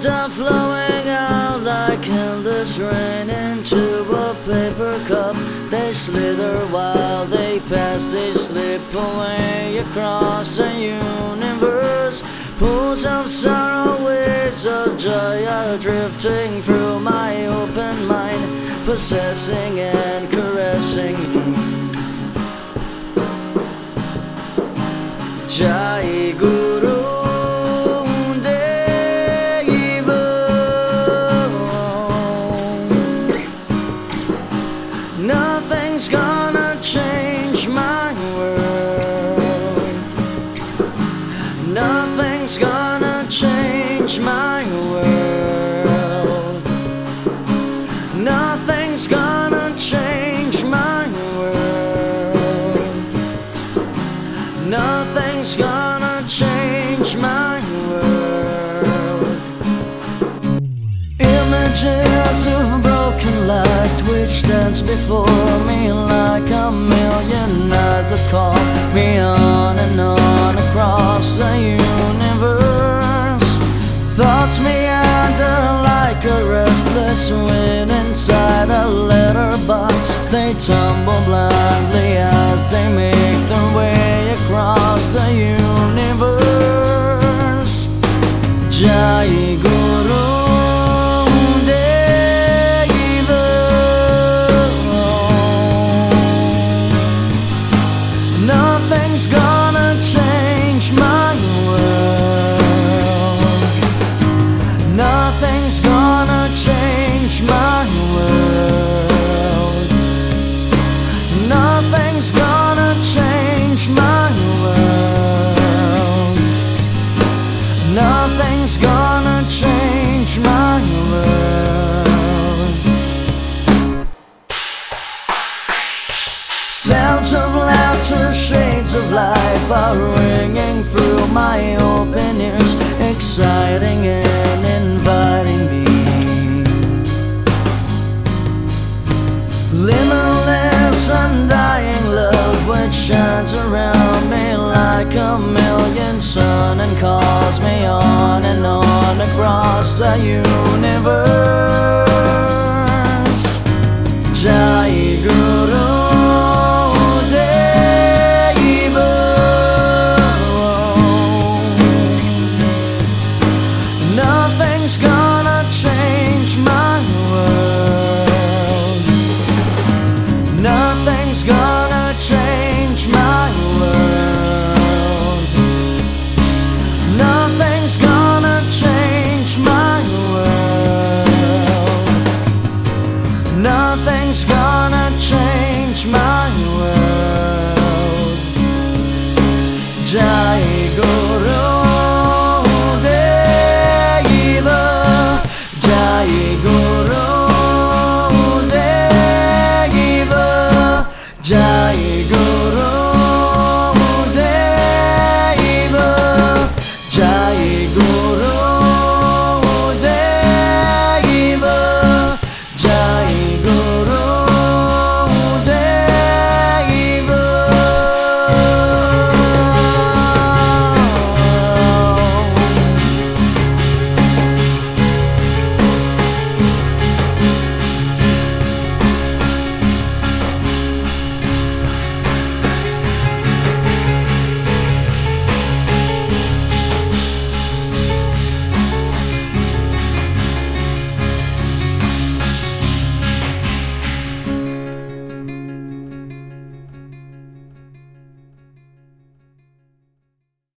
words are flowing out like endless rain into a paper cup. They slither while they pass, they slip away across the universe. Pools of sorrow, waves of joy are drifting through my open mind, possessing and caressing. Jai Guru Nothing's gonna change my world Nothing's gonna change my world Nothing's gonna change my world. Images of broken light which dance before me restless wind Nothing's gonna change my world Sounds of laughter, shades of life are ringing through my open ears, exciting and inviting me. Limitless, undying love which shines around me like a million sun and calls me on and on across the universe. change my world. Jai Guru Jai Guru Jai Guru deva, Jai.